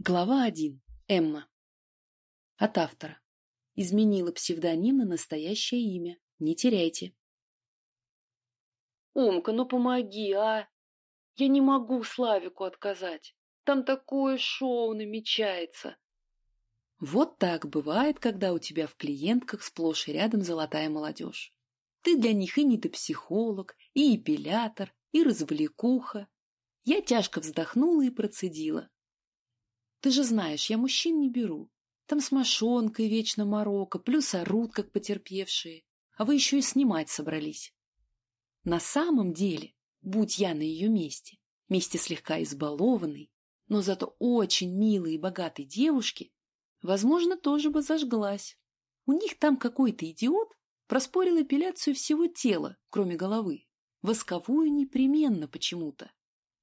Глава 1. Эмма. От автора. Изменила псевдоним на настоящее имя. Не теряйте. Умка, ну помоги, а! Я не могу Славику отказать. Там такое шоу намечается. Вот так бывает, когда у тебя в клиентках сплошь и рядом золотая молодежь. Ты для них и не психолог, и эпилятор, и развлекуха. Я тяжко вздохнула и процедила. Ты же знаешь, я мужчин не беру. Там с мошонкой вечно морока, плюс орут, как потерпевшие. А вы еще и снимать собрались. На самом деле, будь я на ее месте, месте слегка избалованной, но зато очень милой и богатой девушки, возможно, тоже бы зажглась. У них там какой-то идиот проспорил эпиляцию всего тела, кроме головы. Восковую непременно почему-то.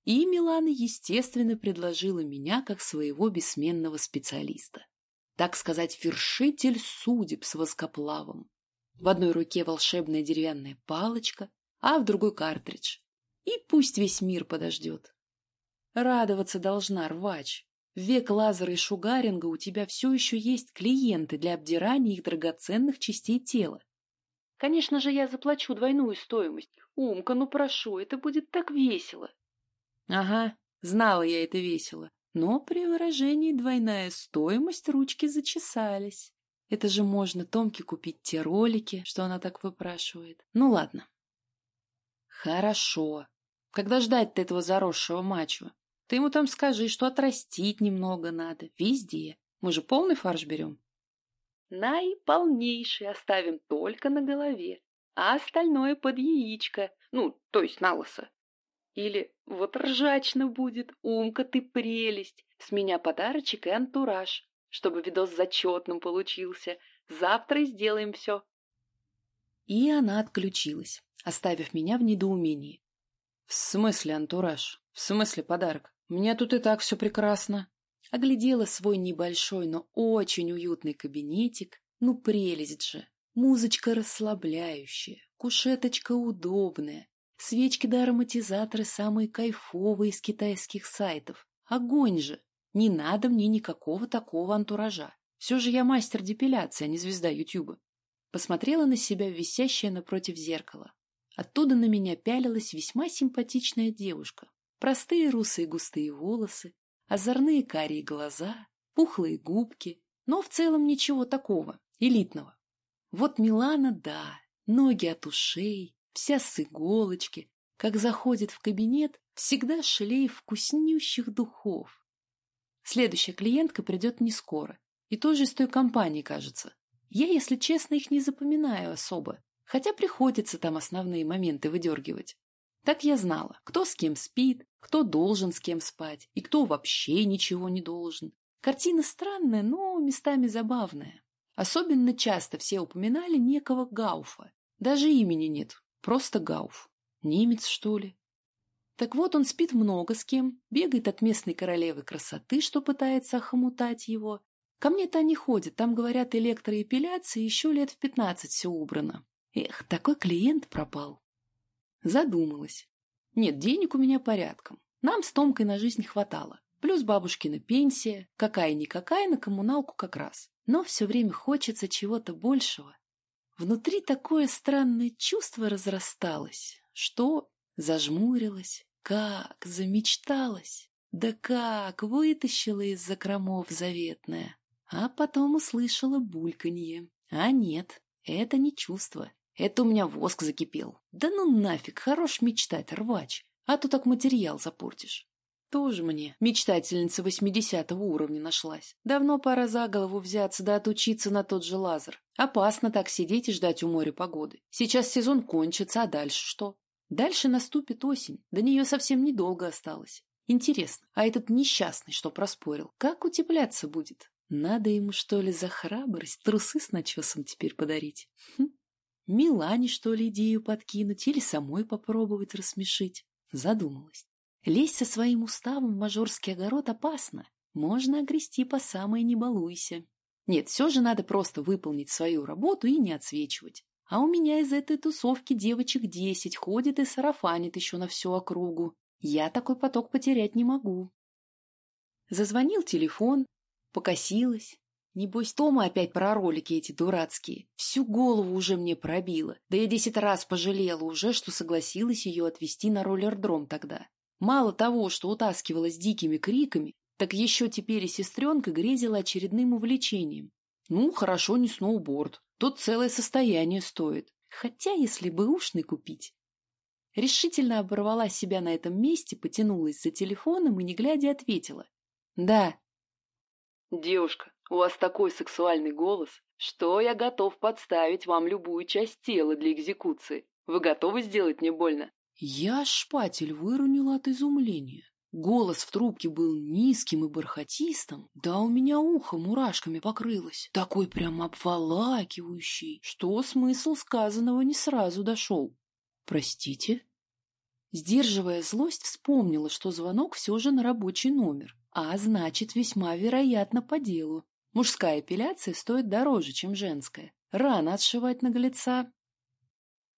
И Милана, естественно, предложила меня как своего бессменного специалиста. Так сказать, вершитель судеб с воскоплавом. В одной руке волшебная деревянная палочка, а в другой картридж. И пусть весь мир подождет. Радоваться должна рвач. В век лазера и шугаринга у тебя все еще есть клиенты для обдирания их драгоценных частей тела. Конечно же, я заплачу двойную стоимость. Умка, ну прошу, это будет так весело. Ага, знала я это весело. Но при выражении двойная стоимость ручки зачесались. Это же можно Томке купить те ролики, что она так выпрашивает. Ну ладно. Хорошо. Когда ждать-то этого заросшего мачо? Ты ему там скажи, что отрастить немного надо. Везде. Мы же полный фарш берем. Наиполнейший оставим только на голове, а остальное под яичко, ну, то есть на лысо. Или вот ржачно будет, умка ты прелесть, с меня подарочек и антураж, чтобы видос зачетным получился. Завтра сделаем все. И она отключилась, оставив меня в недоумении. В смысле антураж? В смысле подарок? Мне тут и так все прекрасно. Оглядела свой небольшой, но очень уютный кабинетик. Ну, прелесть же. Музычка расслабляющая, кушеточка удобная, Свечки да ароматизаторы самые кайфовые из китайских сайтов. Огонь же! Не надо мне никакого такого антуража. Все же я мастер депиляции, а не звезда Ютьюба. Посмотрела на себя висящее напротив зеркала. Оттуда на меня пялилась весьма симпатичная девушка. Простые русые густые волосы, озорные карие глаза, пухлые губки, но в целом ничего такого, элитного. Вот Милана, да, ноги от ушей, вся с иголочки, как заходит в кабинет, всегда шлейф вкуснющих духов. Следующая клиентка придет не скоро, и тоже из той компании, кажется. Я, если честно, их не запоминаю особо, хотя приходится там основные моменты выдергивать. Так я знала, кто с кем спит, кто должен с кем спать, и кто вообще ничего не должен. Картина странная, но местами забавная. Особенно часто все упоминали некого Гауфа. Даже имени нет, Просто Гауф. Немец, что ли? Так вот, он спит много с кем, бегает от местной королевы красоты, что пытается охомутать его. Ко мне-то они ходят, там, говорят, электроэпиляция, еще лет в пятнадцать все убрано. Эх, такой клиент пропал. Задумалась. Нет, денег у меня порядком. Нам с Томкой на жизнь хватало. Плюс бабушкина пенсия, какая-никакая, на коммуналку как раз. Но все время хочется чего-то большего. Внутри такое странное чувство разрасталось, что зажмурилась, как замечталась, да как вытащила из закромов заветное, а потом услышала бульканье. А нет, это не чувство, это у меня воск закипел. Да ну нафиг, хорош мечтать, рвач, а то так материал запортишь. Тоже мне мечтательница восьмидесятого уровня нашлась. Давно пора за голову взяться да отучиться на тот же лазер. Опасно так сидеть и ждать у моря погоды. Сейчас сезон кончится, а дальше что? Дальше наступит осень. До нее совсем недолго осталось. Интересно, а этот несчастный, что проспорил, как утепляться будет? Надо ему, что ли, за храбрость трусы с начесом теперь подарить? Хм. Милане, что ли, идею подкинуть или самой попробовать рассмешить? Задумалась. Лезть со своим уставом в мажорский огород опасно. Можно огрести по самой не балуйся. Нет, все же надо просто выполнить свою работу и не отсвечивать. А у меня из этой тусовки девочек десять ходит и сарафанит еще на всю округу. Я такой поток потерять не могу. Зазвонил телефон, покосилась. Небось, Тома опять про ролики эти дурацкие. Всю голову уже мне пробило. Да я десять раз пожалела уже, что согласилась ее отвезти на роллердром тогда. Мало того, что утаскивала с дикими криками, так еще теперь и сестренка грезила очередным увлечением. Ну, хорошо, не сноуборд. Тут целое состояние стоит. Хотя, если бы ушный купить. Решительно оборвала себя на этом месте, потянулась за телефоном и, не глядя, ответила. «Да». «Девушка, у вас такой сексуальный голос, что я готов подставить вам любую часть тела для экзекуции. Вы готовы сделать мне больно?» Я шпатель выронила от изумления. Голос в трубке был низким и бархатистым, да у меня ухо мурашками покрылось, такой прям обволакивающий, что смысл сказанного не сразу дошел. «Простите?» Сдерживая злость, вспомнила, что звонок все же на рабочий номер, а значит, весьма вероятно по делу. Мужская эпиляция стоит дороже, чем женская. Рано отшивать наглеца.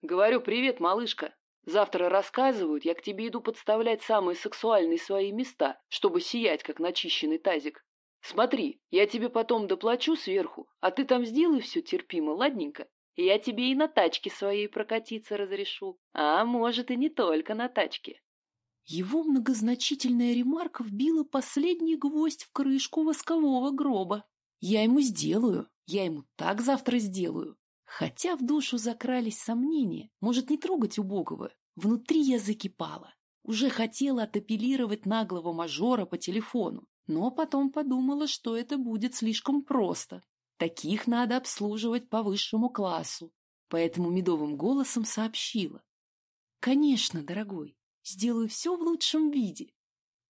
«Говорю, привет, малышка!» Завтра рассказывают, я к тебе иду подставлять самые сексуальные свои места, чтобы сиять, как начищенный тазик. Смотри, я тебе потом доплачу сверху, а ты там сделай все терпимо, ладненько. И я тебе и на тачке своей прокатиться разрешу. А может, и не только на тачке. Его многозначительная ремарка вбила последний гвоздь в крышку воскового гроба. Я ему сделаю, я ему так завтра сделаю. Хотя в душу закрались сомнения, может не трогать убогого. Внутри я закипала. Уже хотела отапеллировать наглого мажора по телефону, но потом подумала, что это будет слишком просто. Таких надо обслуживать по высшему классу. Поэтому медовым голосом сообщила. «Конечно, дорогой, сделаю все в лучшем виде.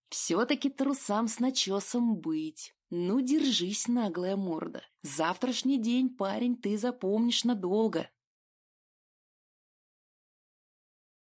Все-таки трусам с начесом быть. Ну, держись, наглая морда. Завтрашний день, парень, ты запомнишь надолго.